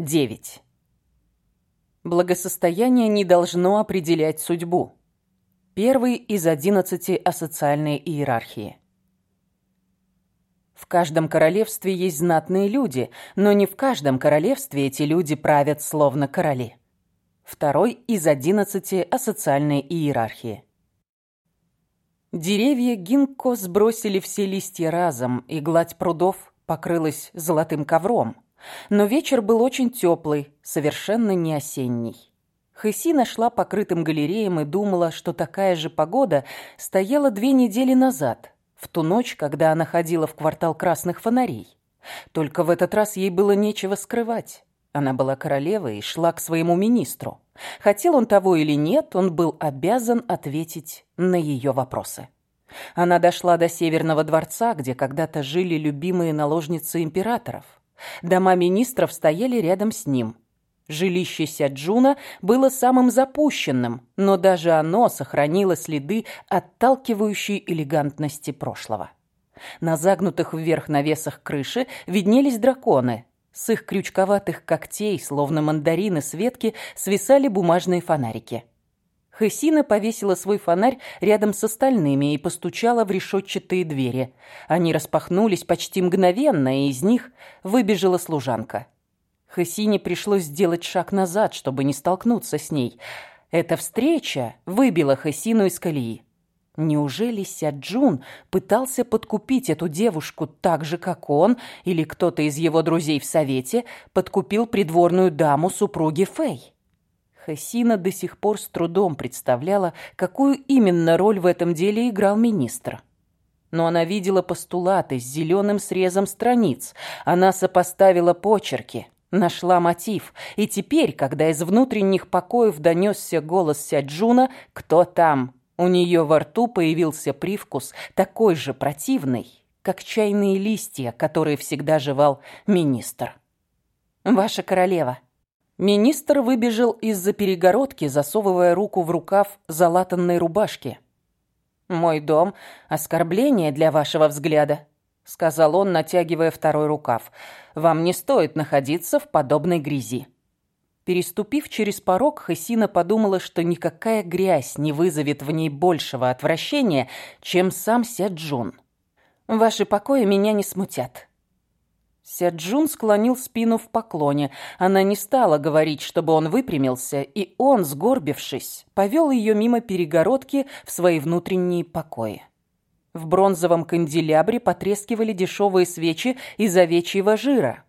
9. Благосостояние не должно определять судьбу. Первый из одиннадцати асоциальной иерархии. В каждом королевстве есть знатные люди, но не в каждом королевстве эти люди правят словно короли. Второй из одиннадцати асоциальной иерархии. Деревья гинко сбросили все листья разом, и гладь прудов покрылась золотым ковром – но вечер был очень теплый, совершенно не осенний. Хысина шла по крытым галереям и думала, что такая же погода стояла две недели назад, в ту ночь, когда она ходила в квартал красных фонарей. Только в этот раз ей было нечего скрывать. Она была королевой и шла к своему министру. Хотел он того или нет, он был обязан ответить на ее вопросы. Она дошла до Северного дворца, где когда-то жили любимые наложницы императоров. Дома министров стояли рядом с ним. Жилище Сяджуна было самым запущенным, но даже оно сохранило следы отталкивающей элегантности прошлого. На загнутых вверх навесах крыши виднелись драконы. С их крючковатых когтей, словно мандарины с ветки, свисали бумажные фонарики. Хесина повесила свой фонарь рядом с остальными и постучала в решетчатые двери. Они распахнулись почти мгновенно, и из них выбежала служанка. Хесине пришлось сделать шаг назад, чтобы не столкнуться с ней. Эта встреча выбила Хесину из колеи. Неужели Сяджун пытался подкупить эту девушку так же, как он или кто-то из его друзей в совете подкупил придворную даму супруги Фэй? Хасина до сих пор с трудом представляла, какую именно роль в этом деле играл министр. Но она видела постулаты с зеленым срезом страниц. Она сопоставила почерки, нашла мотив. И теперь, когда из внутренних покоев донесся голос Сяджуна «Кто там?», у нее во рту появился привкус такой же противный, как чайные листья, которые всегда жевал министр. «Ваша королева», Министр выбежал из-за перегородки, засовывая руку в рукав залатанной рубашки. «Мой дом — оскорбление для вашего взгляда», — сказал он, натягивая второй рукав. «Вам не стоит находиться в подобной грязи». Переступив через порог, Хасина подумала, что никакая грязь не вызовет в ней большего отвращения, чем сам Сяджун. «Ваши покои меня не смутят», Сяджун склонил спину в поклоне. Она не стала говорить, чтобы он выпрямился, и он, сгорбившись, повел ее мимо перегородки в свои внутренние покои. В бронзовом канделябре потрескивали дешевые свечи из овечьего жира.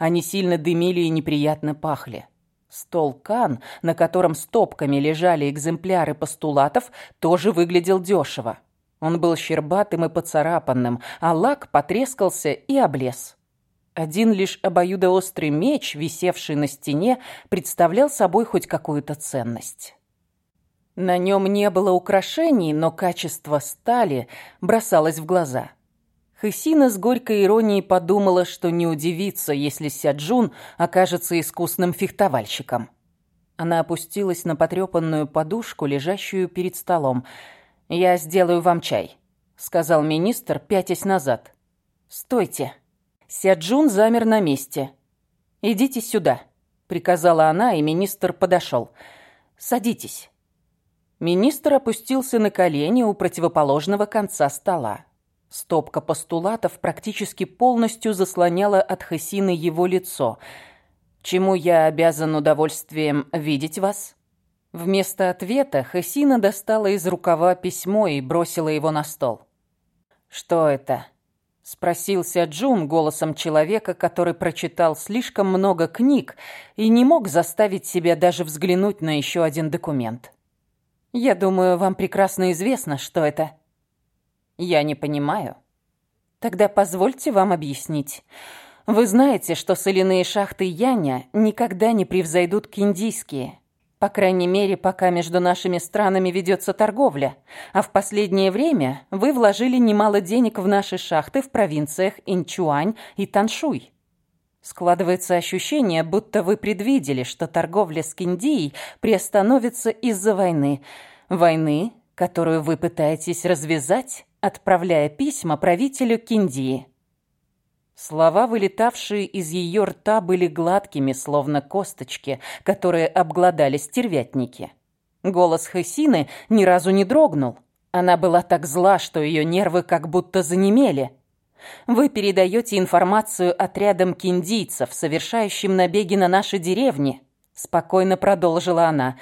Они сильно дымили и неприятно пахли. Стол Кан, на котором стопками лежали экземпляры постулатов, тоже выглядел дешево. Он был щербатым и поцарапанным, а лак потрескался и облез. Один лишь обоюдоострый меч, висевший на стене, представлял собой хоть какую-то ценность. На нем не было украшений, но качество стали бросалось в глаза. Хысина с горькой иронией подумала, что не удивится, если Сяджун окажется искусным фехтовальщиком. Она опустилась на потрепанную подушку, лежащую перед столом. «Я сделаю вам чай», — сказал министр, пятясь назад. «Стойте», Сяджун замер на месте. «Идите сюда», — приказала она, и министр подошел. «Садитесь». Министр опустился на колени у противоположного конца стола. Стопка постулатов практически полностью заслоняла от Хасины его лицо. «Чему я обязан удовольствием видеть вас?» Вместо ответа Хасина достала из рукава письмо и бросила его на стол. «Что это?» Спросился Джун голосом человека, который прочитал слишком много книг и не мог заставить себя даже взглянуть на еще один документ. «Я думаю, вам прекрасно известно, что это». «Я не понимаю». «Тогда позвольте вам объяснить. Вы знаете, что соляные шахты Яня никогда не превзойдут киндийские». По крайней мере, пока между нашими странами ведется торговля. А в последнее время вы вложили немало денег в наши шахты в провинциях Инчуань и Таншуй. Складывается ощущение, будто вы предвидели, что торговля с Киндией приостановится из-за войны. Войны, которую вы пытаетесь развязать, отправляя письма правителю Киндии. Слова, вылетавшие из ее рта, были гладкими, словно косточки, которые обглодали стервятники. Голос Хесины ни разу не дрогнул. Она была так зла, что ее нервы как будто занемели. «Вы передаете информацию отрядам киндийцев, совершающим набеги на наши деревни», — спокойно продолжила она.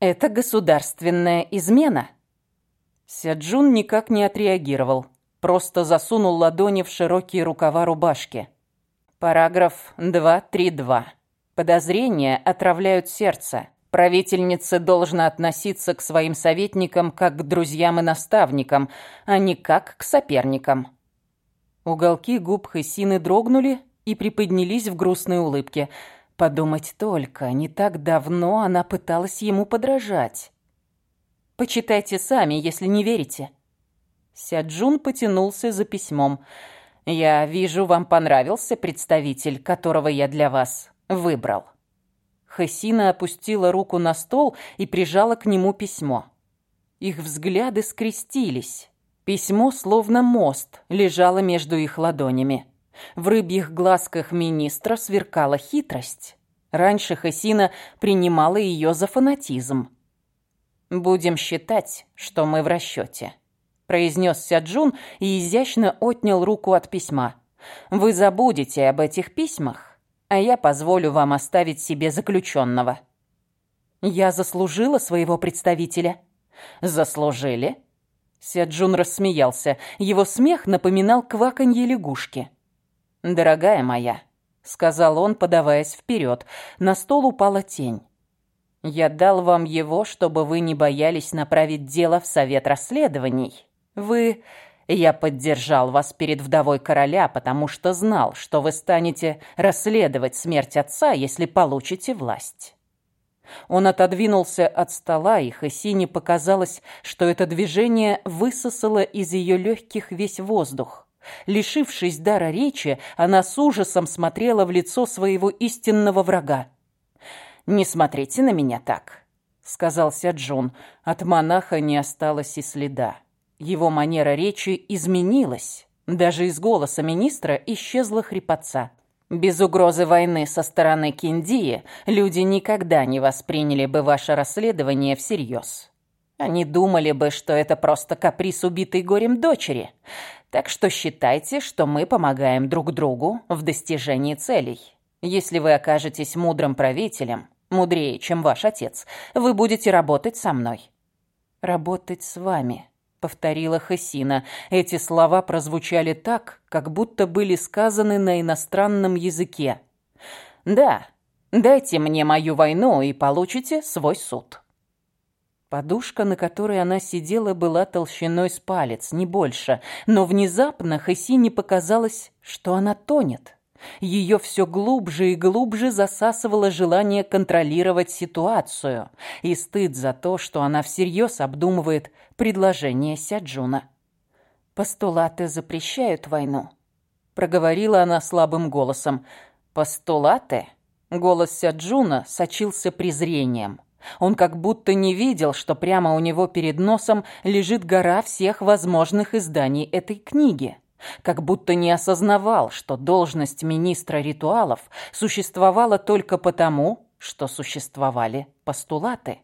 «Это государственная измена». Сяджун никак не отреагировал просто засунул ладони в широкие рукава рубашки. Параграф 232. Подозрения отравляют сердце. Правительница должна относиться к своим советникам как к друзьям и наставникам, а не как к соперникам. Уголки губ Хесины дрогнули и приподнялись в грустной улыбке. Подумать только, не так давно она пыталась ему подражать. Почитайте сами, если не верите. Сяджун потянулся за письмом. «Я вижу, вам понравился представитель, которого я для вас выбрал». Хасина опустила руку на стол и прижала к нему письмо. Их взгляды скрестились. Письмо, словно мост, лежало между их ладонями. В рыбьих глазках министра сверкала хитрость. Раньше Хасина принимала ее за фанатизм. «Будем считать, что мы в расчете» произнес Сяджун и изящно отнял руку от письма. «Вы забудете об этих письмах, а я позволю вам оставить себе заключенного». «Я заслужила своего представителя». «Заслужили?» Сяджун рассмеялся. Его смех напоминал кваканье лягушки. «Дорогая моя», — сказал он, подаваясь вперед, на стол упала тень. «Я дал вам его, чтобы вы не боялись направить дело в совет расследований. Вы... Я поддержал вас перед вдовой короля, потому что знал, что вы станете расследовать смерть отца, если получите власть. Он отодвинулся от стола, и Хасине показалось, что это движение высосало из ее легких весь воздух. Лишившись дара речи, она с ужасом смотрела в лицо своего истинного врага. «Не смотрите на меня так», — сказал Сяджун. От монаха не осталось и следа. Его манера речи изменилась. Даже из голоса министра исчезла хрипотца. Без угрозы войны со стороны Киндии люди никогда не восприняли бы ваше расследование всерьез. Они думали бы, что это просто каприз убитой горем дочери. Так что считайте, что мы помогаем друг другу в достижении целей. Если вы окажетесь мудрым правителем, мудрее, чем ваш отец, вы будете работать со мной. Работать с вами повторила Хасина. Эти слова прозвучали так, как будто были сказаны на иностранном языке. «Да, дайте мне мою войну и получите свой суд». Подушка, на которой она сидела, была толщиной с палец, не больше, но внезапно Хасине показалось, что она тонет. Ее все глубже и глубже засасывало желание контролировать ситуацию и стыд за то, что она всерьез обдумывает предложение Сяджуна. «Постулаты запрещают войну», — проговорила она слабым голосом. «Постулаты?» Голос Сяджуна сочился презрением. Он как будто не видел, что прямо у него перед носом лежит гора всех возможных изданий этой книги как будто не осознавал, что должность министра ритуалов существовала только потому, что существовали постулаты.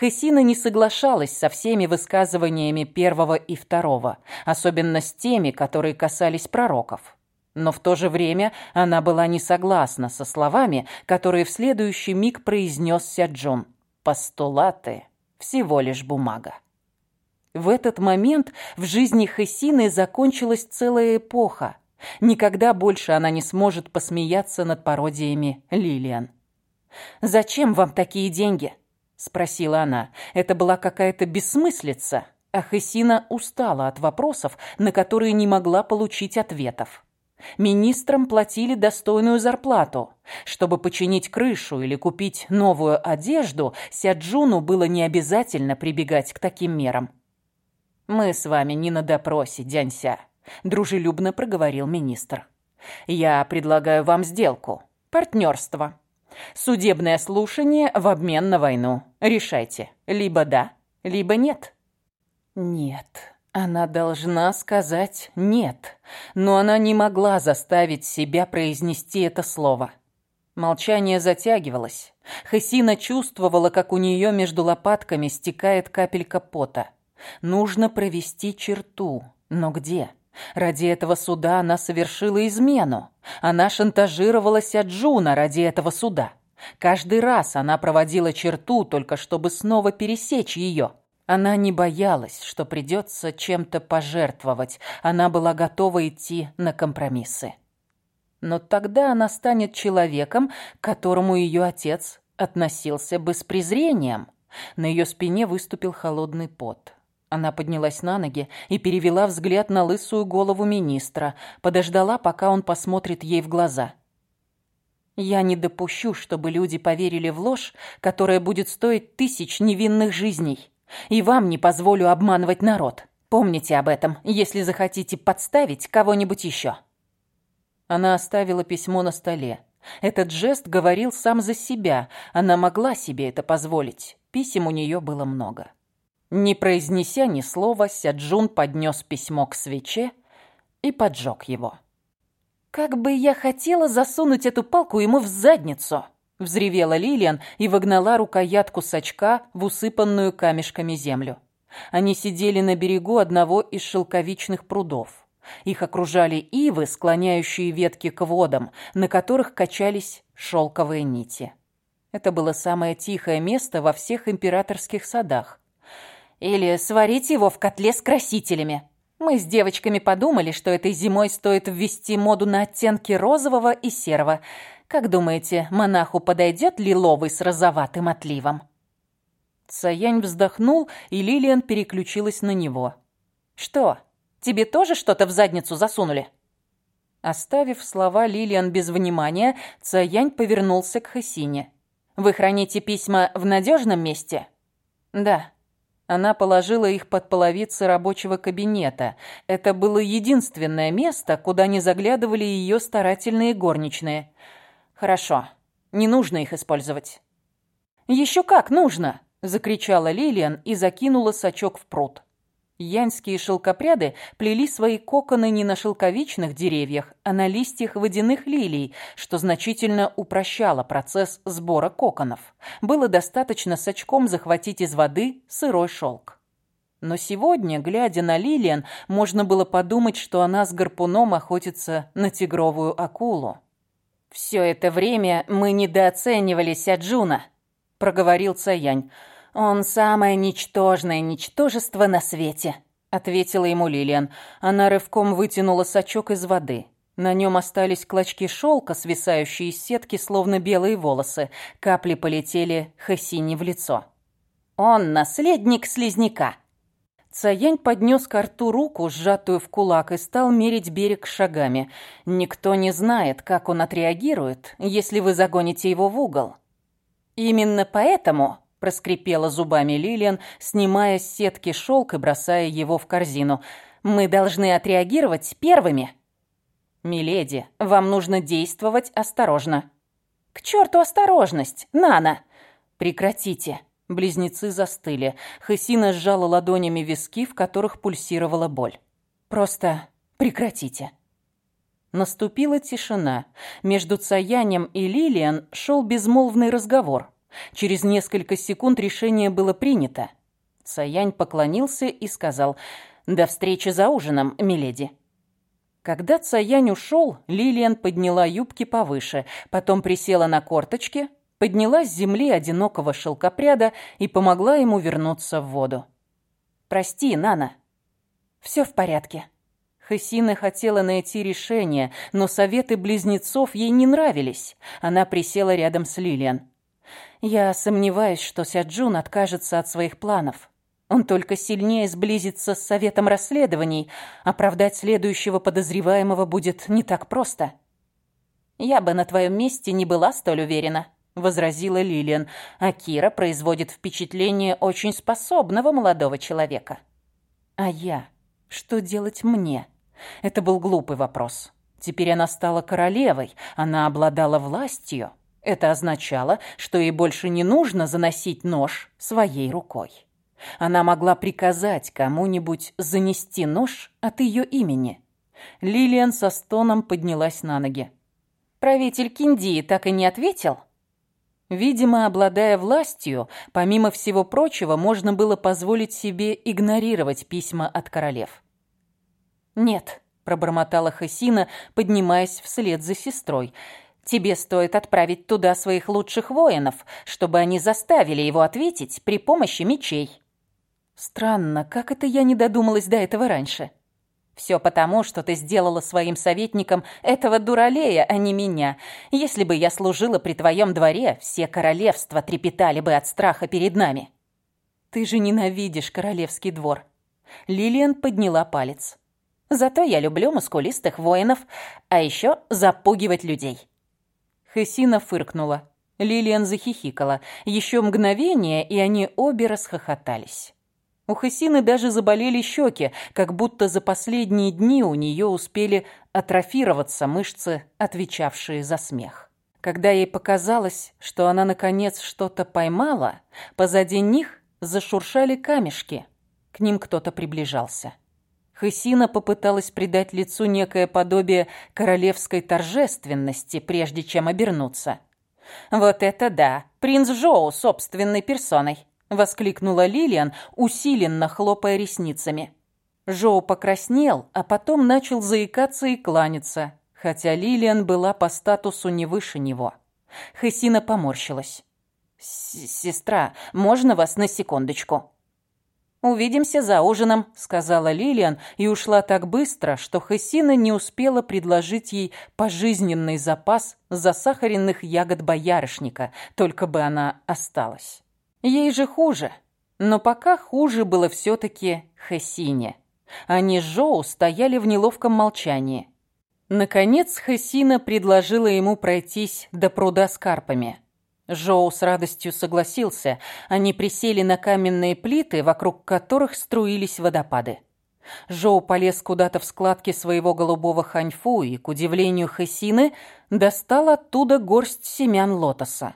Хесина не соглашалась со всеми высказываниями первого и второго, особенно с теми, которые касались пророков. Но в то же время она была не согласна со словами, которые в следующий миг произнес Сяджун. «Постулаты – всего лишь бумага». В этот момент в жизни Хессины закончилась целая эпоха. Никогда больше она не сможет посмеяться над пародиями Лилиан. «Зачем вам такие деньги?» – спросила она. Это была какая-то бессмыслица, а Хессина устала от вопросов, на которые не могла получить ответов. Министрам платили достойную зарплату. Чтобы починить крышу или купить новую одежду, Сяджуну было не обязательно прибегать к таким мерам. «Мы с вами не на допросе, Дянься», – дружелюбно проговорил министр. «Я предлагаю вам сделку. Партнерство. Судебное слушание в обмен на войну. Решайте. Либо да, либо нет». «Нет», Она должна сказать «нет», но она не могла заставить себя произнести это слово. Молчание затягивалось. Хасина чувствовала, как у нее между лопатками стекает капелька пота. Нужно провести черту. Но где? Ради этого суда она совершила измену. Она шантажировала Сяджуна ради этого суда. Каждый раз она проводила черту, только чтобы снова пересечь ее. Она не боялась, что придется чем-то пожертвовать. Она была готова идти на компромиссы. Но тогда она станет человеком, к которому ее отец относился бы с презрением. На ее спине выступил холодный пот. Она поднялась на ноги и перевела взгляд на лысую голову министра, подождала, пока он посмотрит ей в глаза. «Я не допущу, чтобы люди поверили в ложь, которая будет стоить тысяч невинных жизней. И вам не позволю обманывать народ. Помните об этом, если захотите подставить кого-нибудь еще». Она оставила письмо на столе. Этот жест говорил сам за себя. Она могла себе это позволить. Писем у нее было много. Не произнеся ни слова, Сяджун поднес письмо к свече и поджег его. «Как бы я хотела засунуть эту палку ему в задницу!» Взревела Лилиан и выгнала рукоятку с очка в усыпанную камешками землю. Они сидели на берегу одного из шелковичных прудов. Их окружали ивы, склоняющие ветки к водам, на которых качались шелковые нити. Это было самое тихое место во всех императорских садах. Или сварить его в котле с красителями. Мы с девочками подумали, что этой зимой стоит ввести моду на оттенки розового и серого – как думаете, монаху подойдет лиловый с розоватым отливом?» Саянь вздохнул, и Лилиан переключилась на него. «Что, тебе тоже что-то в задницу засунули?» Оставив слова Лилиан без внимания, Цаянь повернулся к Хасине. «Вы храните письма в надежном месте?» «Да». Она положила их под половицы рабочего кабинета. Это было единственное место, куда не заглядывали ее старательные горничные – «Хорошо. Не нужно их использовать». «Еще как нужно!» – закричала Лилиан и закинула сачок в пруд. Янские шелкопряды плели свои коконы не на шелковичных деревьях, а на листьях водяных лилий, что значительно упрощало процесс сбора коконов. Было достаточно сачком захватить из воды сырой шелк. Но сегодня, глядя на Лилиан, можно было подумать, что она с гарпуном охотится на тигровую акулу. «Все это время мы недооценивали Сяджуна», — проговорил Цаянь. «Он самое ничтожное ничтожество на свете», — ответила ему Лилиан. Она рывком вытянула сачок из воды. На нем остались клочки шелка, свисающие из сетки, словно белые волосы. Капли полетели Хасине в лицо. «Он наследник слизняка», Цаянь поднес к рту руку, сжатую в кулак, и стал мерить берег шагами. Никто не знает, как он отреагирует, если вы загоните его в угол. «Именно поэтому», — проскрипела зубами Лилиан, снимая с сетки шелк и бросая его в корзину, «мы должны отреагировать первыми». «Миледи, вам нужно действовать осторожно». «К черту осторожность, Нана!» «Прекратите!» Близнецы застыли. Хасина сжала ладонями виски, в которых пульсировала боль. «Просто прекратите». Наступила тишина. Между Цаянем и Лилиан шел безмолвный разговор. Через несколько секунд решение было принято. Цаянь поклонился и сказал «До встречи за ужином, миледи». Когда Цаянь ушел, Лилиан подняла юбки повыше, потом присела на корточки, подняла с земли одинокого шелкопряда и помогла ему вернуться в воду. «Прости, Нана». «Все в порядке». Хасина хотела найти решение, но советы близнецов ей не нравились. Она присела рядом с Лилиан. «Я сомневаюсь, что Сяджун откажется от своих планов. Он только сильнее сблизится с советом расследований. Оправдать следующего подозреваемого будет не так просто». «Я бы на твоем месте не была столь уверена», возразила Лилиан. А Кира производит впечатление очень способного молодого человека. А я? Что делать мне? Это был глупый вопрос. Теперь она стала королевой, она обладала властью. Это означало, что ей больше не нужно заносить нож своей рукой. Она могла приказать кому-нибудь занести нож от ее имени. Лилиан со стоном поднялась на ноги. «Правитель Киндии так и не ответил?» Видимо, обладая властью, помимо всего прочего, можно было позволить себе игнорировать письма от королев. «Нет», — пробормотала Хасина, поднимаясь вслед за сестрой, «тебе стоит отправить туда своих лучших воинов, чтобы они заставили его ответить при помощи мечей». «Странно, как это я не додумалась до этого раньше?» Все потому, что ты сделала своим советником этого дуралея, а не меня. Если бы я служила при твоем дворе, все королевства трепетали бы от страха перед нами. Ты же ненавидишь королевский двор. Лилиан подняла палец. Зато я люблю мускулистых воинов, а еще запугивать людей. Хесина фыркнула. Лилиан захихикала. Еще мгновение, и они обе расхохотались. У Хасины даже заболели щеки, как будто за последние дни у нее успели атрофироваться мышцы, отвечавшие за смех. Когда ей показалось, что она наконец что-то поймала, позади них зашуршали камешки. К ним кто-то приближался. Хысина попыталась придать лицу некое подобие королевской торжественности, прежде чем обернуться. «Вот это да! Принц Жоу собственной персоной!» — воскликнула Лилиан, усиленно хлопая ресницами. Жоу покраснел, а потом начал заикаться и кланяться, хотя Лилиан была по статусу не выше него. Хесина поморщилась. «Сестра, можно вас на секундочку?» «Увидимся за ужином», — сказала Лилиан и ушла так быстро, что Хесина не успела предложить ей пожизненный запас засахаренных ягод боярышника, только бы она осталась. Ей же хуже. Но пока хуже было все-таки Хесине. Они с Жоу стояли в неловком молчании. Наконец Хесина предложила ему пройтись до пруда с карпами. Жоу с радостью согласился. Они присели на каменные плиты, вокруг которых струились водопады. Жоу полез куда-то в складки своего голубого ханьфу и, к удивлению Хесины, достал оттуда горсть семян лотоса.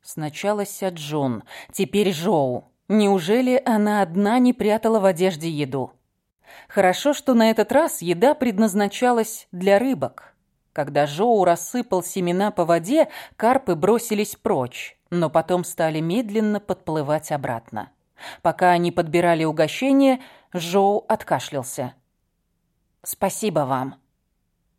Сначала Сяджун, теперь Жоу. Неужели она одна не прятала в одежде еду? Хорошо, что на этот раз еда предназначалась для рыбок. Когда Жоу рассыпал семена по воде, карпы бросились прочь, но потом стали медленно подплывать обратно. Пока они подбирали угощение, Жоу откашлялся. «Спасибо вам».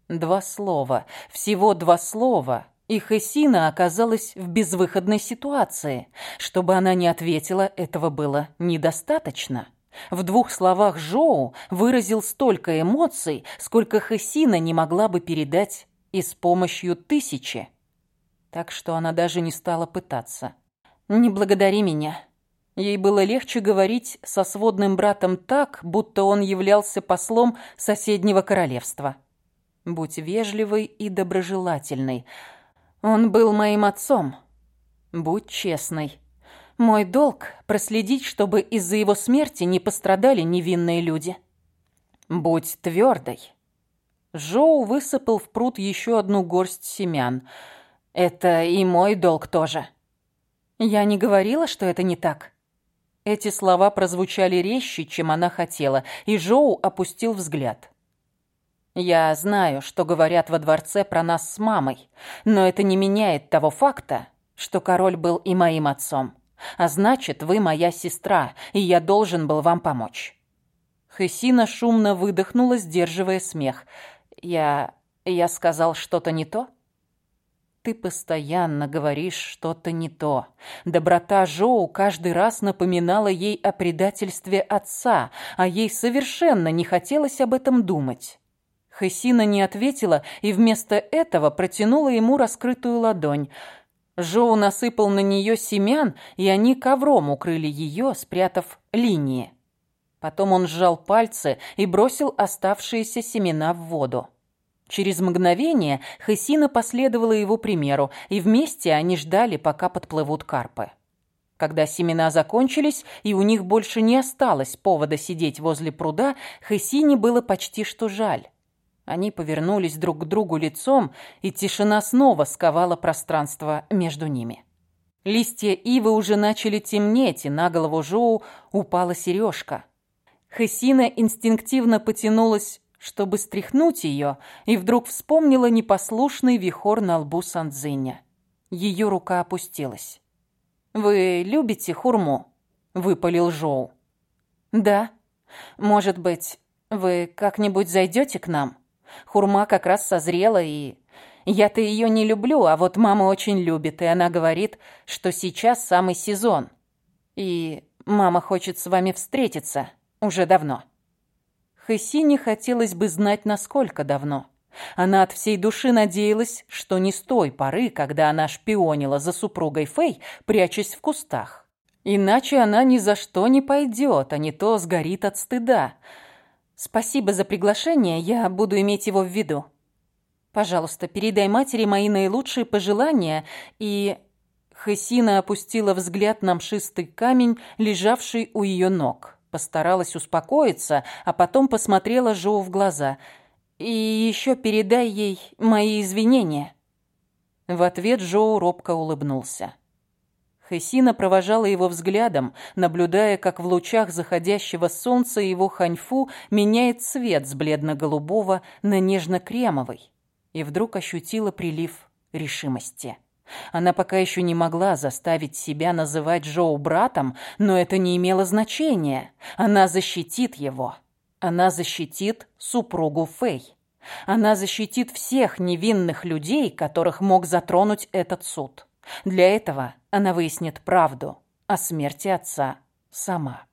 Два слова, всего два слова, и Хесина оказалась в безвыходной ситуации. Чтобы она не ответила, этого было недостаточно. В двух словах Жоу выразил столько эмоций, сколько Хесина не могла бы передать и с помощью тысячи. Так что она даже не стала пытаться. «Не благодари меня». Ей было легче говорить со сводным братом так, будто он являлся послом соседнего королевства. «Будь вежливой и доброжелательной», он был моим отцом. Будь честной. Мой долг — проследить, чтобы из-за его смерти не пострадали невинные люди. Будь твердой. Жоу высыпал в пруд еще одну горсть семян. Это и мой долг тоже. Я не говорила, что это не так. Эти слова прозвучали резче, чем она хотела, и Жоу опустил взгляд. Я знаю, что говорят во дворце про нас с мамой, но это не меняет того факта, что король был и моим отцом. А значит, вы моя сестра, и я должен был вам помочь». Хесина шумно выдохнула, сдерживая смех. «Я... я сказал что-то не то?» «Ты постоянно говоришь что-то не то». Доброта Жоу каждый раз напоминала ей о предательстве отца, а ей совершенно не хотелось об этом думать. Хесина не ответила и вместо этого протянула ему раскрытую ладонь. Жоу насыпал на нее семян, и они ковром укрыли ее, спрятав линии. Потом он сжал пальцы и бросил оставшиеся семена в воду. Через мгновение Хесина последовала его примеру, и вместе они ждали, пока подплывут карпы. Когда семена закончились, и у них больше не осталось повода сидеть возле пруда, Хесине было почти что жаль. Они повернулись друг к другу лицом, и тишина снова сковала пространство между ними. Листья ивы уже начали темнеть, и на голову Жоу упала сережка. Хесина инстинктивно потянулась, чтобы стряхнуть ее, и вдруг вспомнила непослушный вихор на лбу Сандзиня. Ее рука опустилась. «Вы любите хурму?» — выпалил Жоу. «Да. Может быть, вы как-нибудь зайдете к нам? Хурма как раз созрела, и я-то ее не люблю, а вот мама очень любит, и она говорит, что сейчас самый сезон. И мама хочет с вами встретиться уже давно. Хэсине хотелось бы знать, насколько давно. Она от всей души надеялась, что не с той поры, когда она шпионила за супругой Фэй, прячась в кустах. Иначе она ни за что не пойдет, а не то сгорит от стыда. Спасибо за приглашение, я буду иметь его в виду. Пожалуйста, передай матери мои наилучшие пожелания и...» Хесина опустила взгляд на мшистый камень, лежавший у ее ног. Постаралась успокоиться, а потом посмотрела Жоу в глаза. «И еще передай ей мои извинения». В ответ Жоу робко улыбнулся. Хесина провожала его взглядом, наблюдая, как в лучах заходящего солнца его ханьфу меняет цвет с бледно-голубого на нежно-кремовый и вдруг ощутила прилив решимости. Она пока еще не могла заставить себя называть Джоу братом, но это не имело значения. Она защитит его. Она защитит супругу Фэй. Она защитит всех невинных людей, которых мог затронуть этот суд. Для этого она выяснит правду о смерти отца сама.